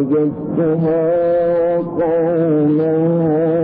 ووجدتها قومها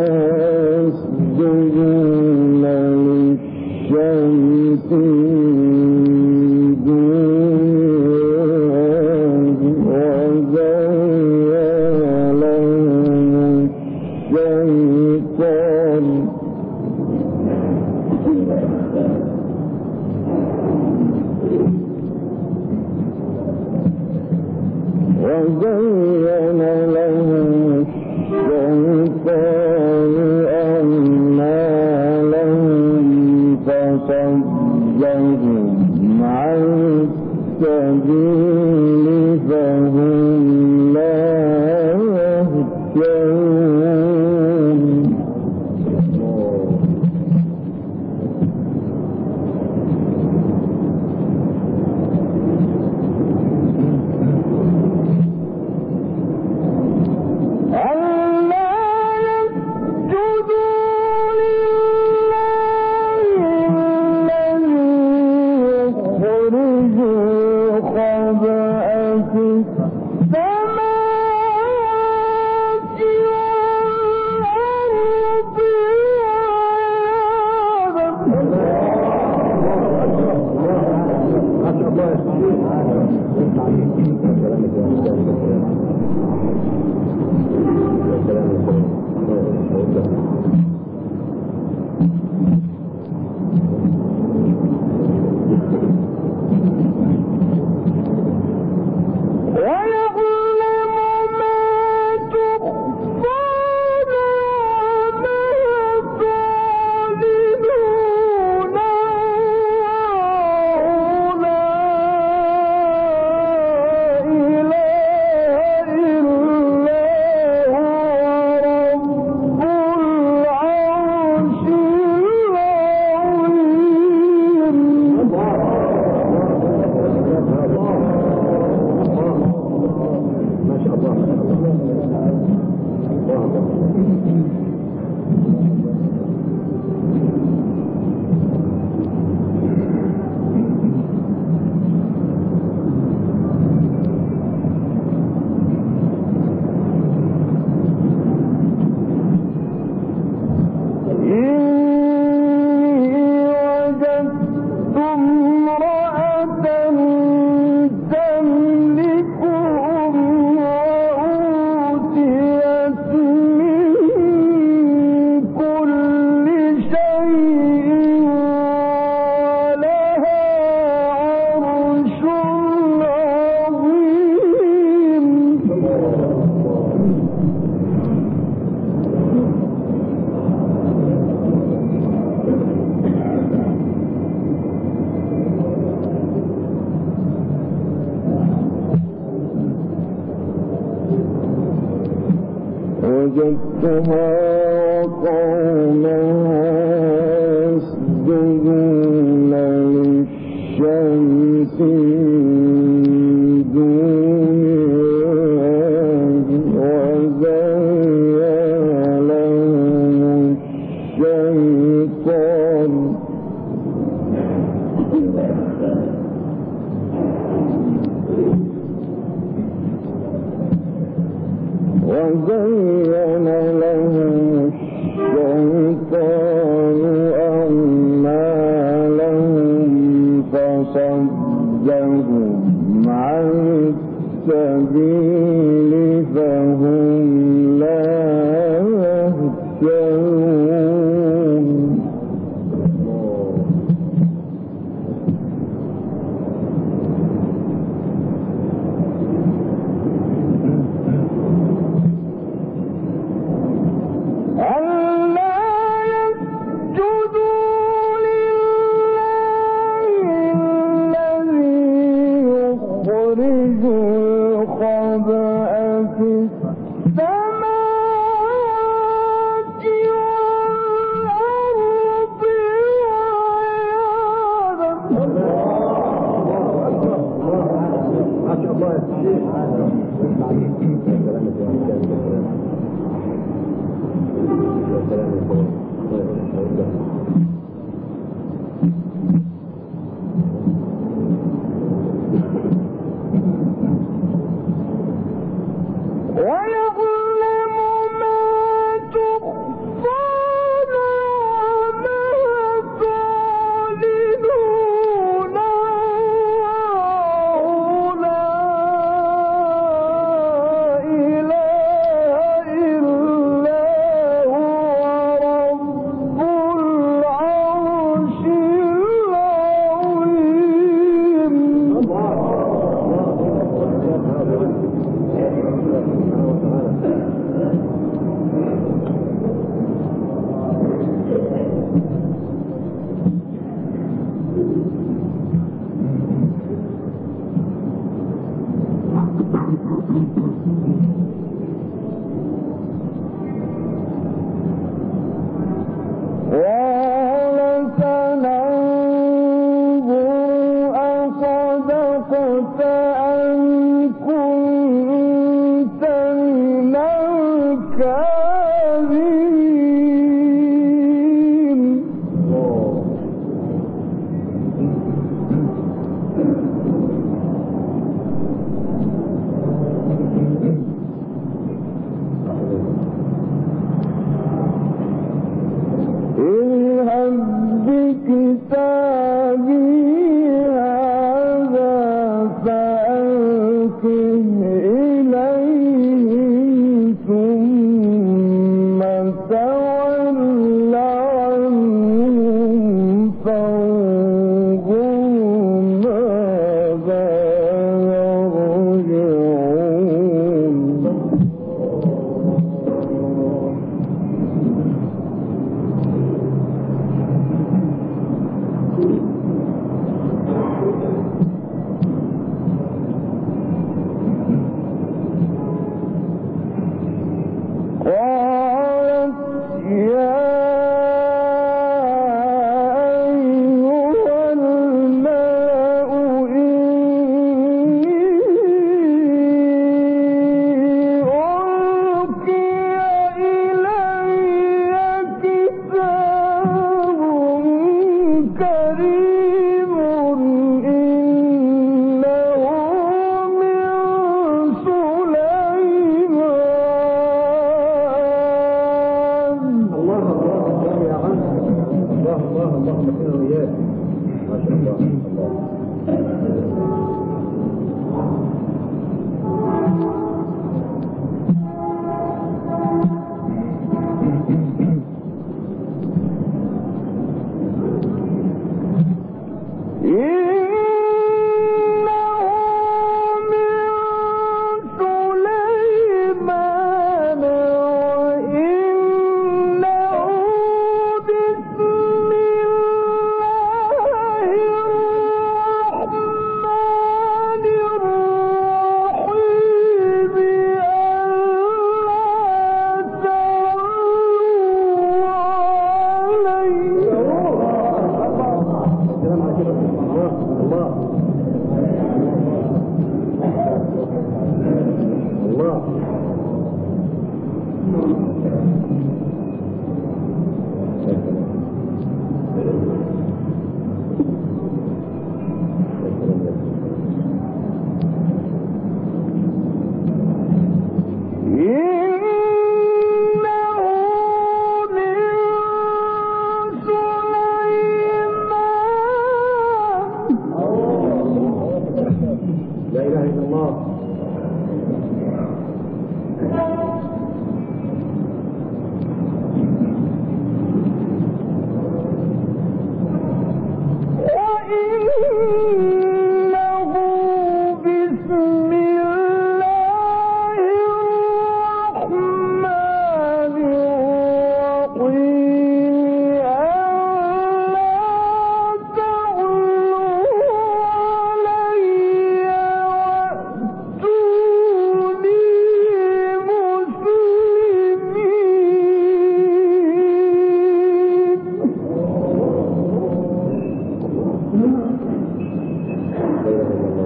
Gracias.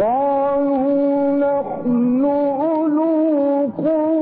قالوا نحن أولو قوة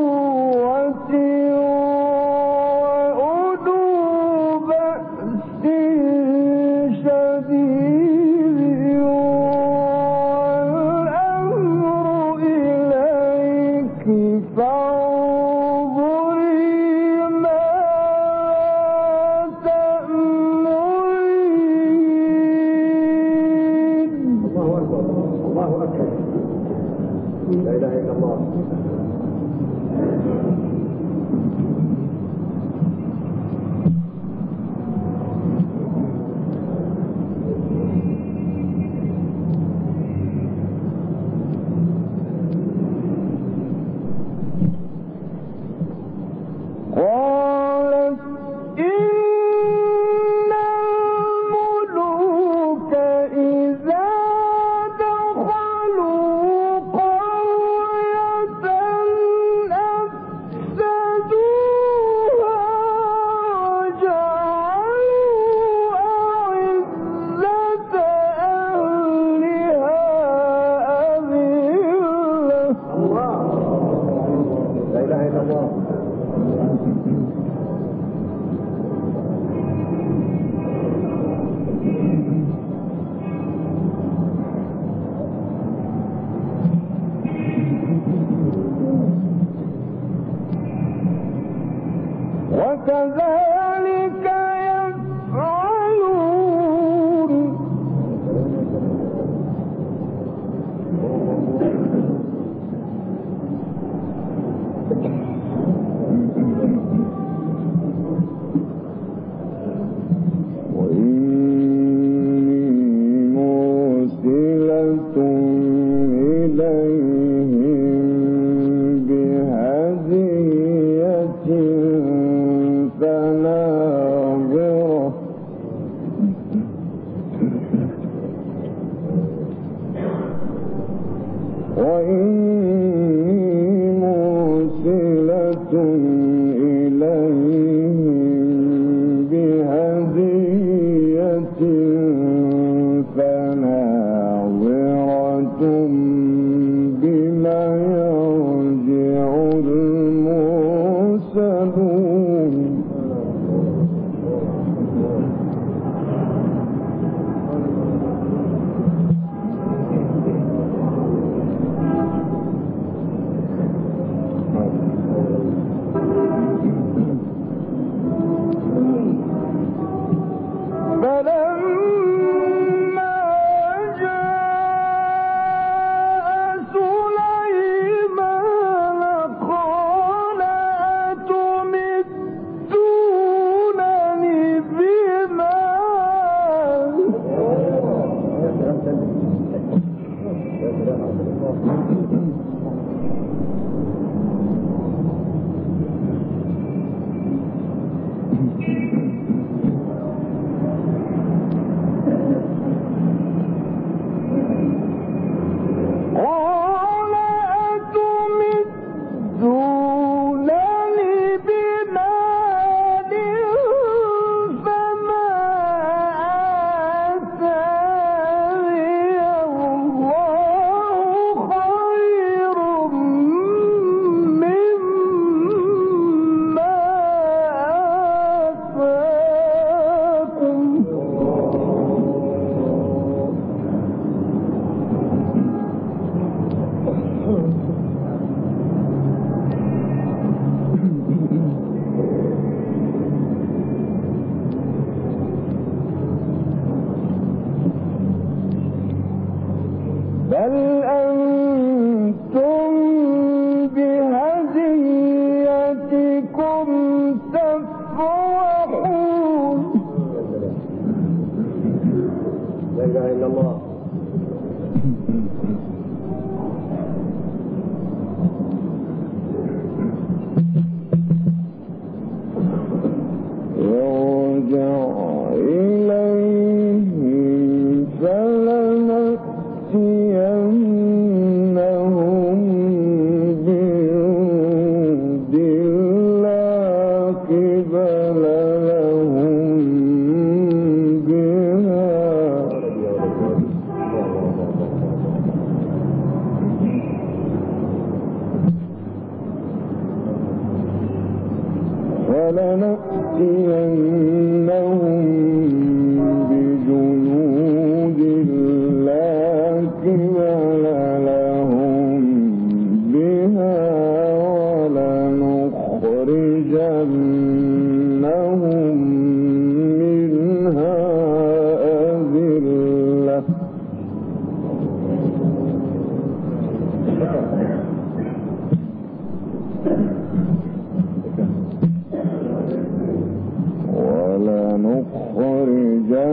مخرجا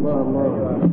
الله الله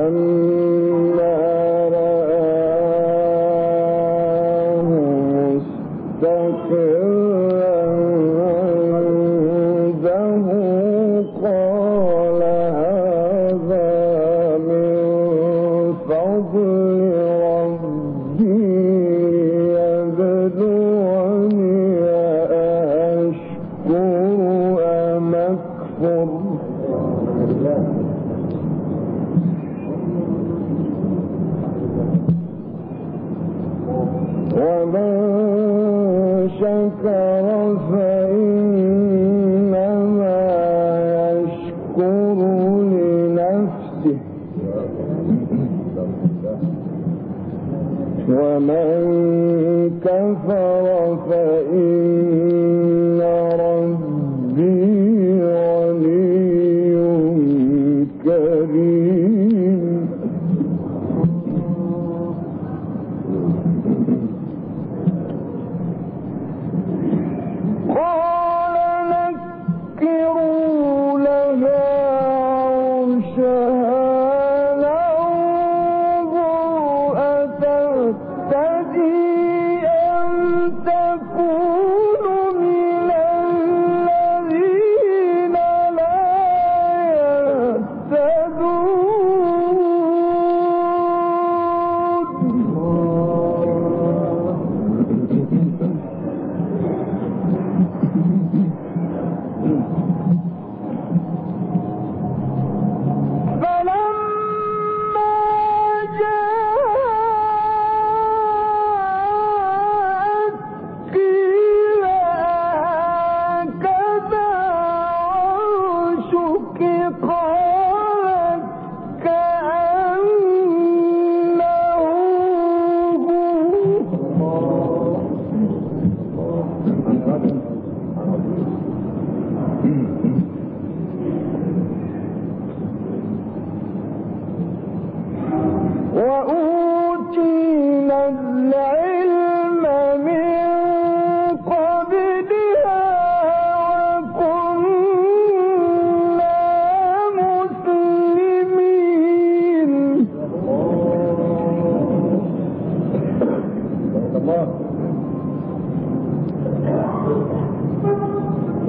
من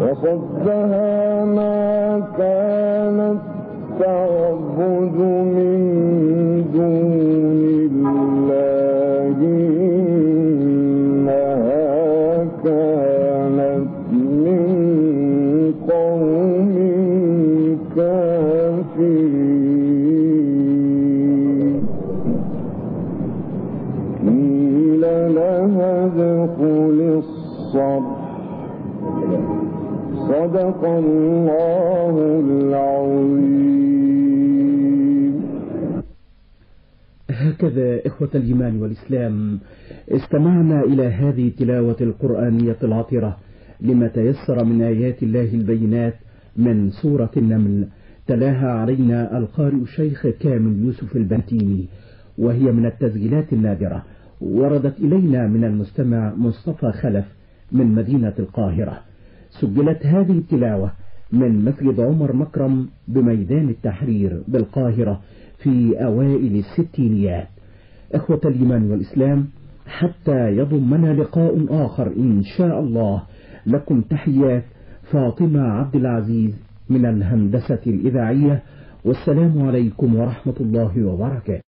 وصدها ما من دون الله إنها كانت من قوم قيل لها ادخل الصرح صدق الله العظيم. هكذا إخوة الإيمان والإسلام استمعنا إلى هذه التلاوة القرآنية العطرة لما تيسر من آيات الله البينات من سورة النمل تلاها علينا القارئ الشيخ كامل يوسف البنتيني وهي من التسجيلات النادرة وردت إلينا من المستمع مصطفى خلف من مدينة القاهرة. سجلت هذه التلاوة من مسجد عمر مكرم بميدان التحرير بالقاهرة في أوائل الستينيات. إخوة الإيمان والإسلام حتى يضمنا لقاء آخر إن شاء الله. لكم تحيات فاطمة عبد العزيز من الهندسة الإذاعية والسلام عليكم ورحمة الله وبركاته.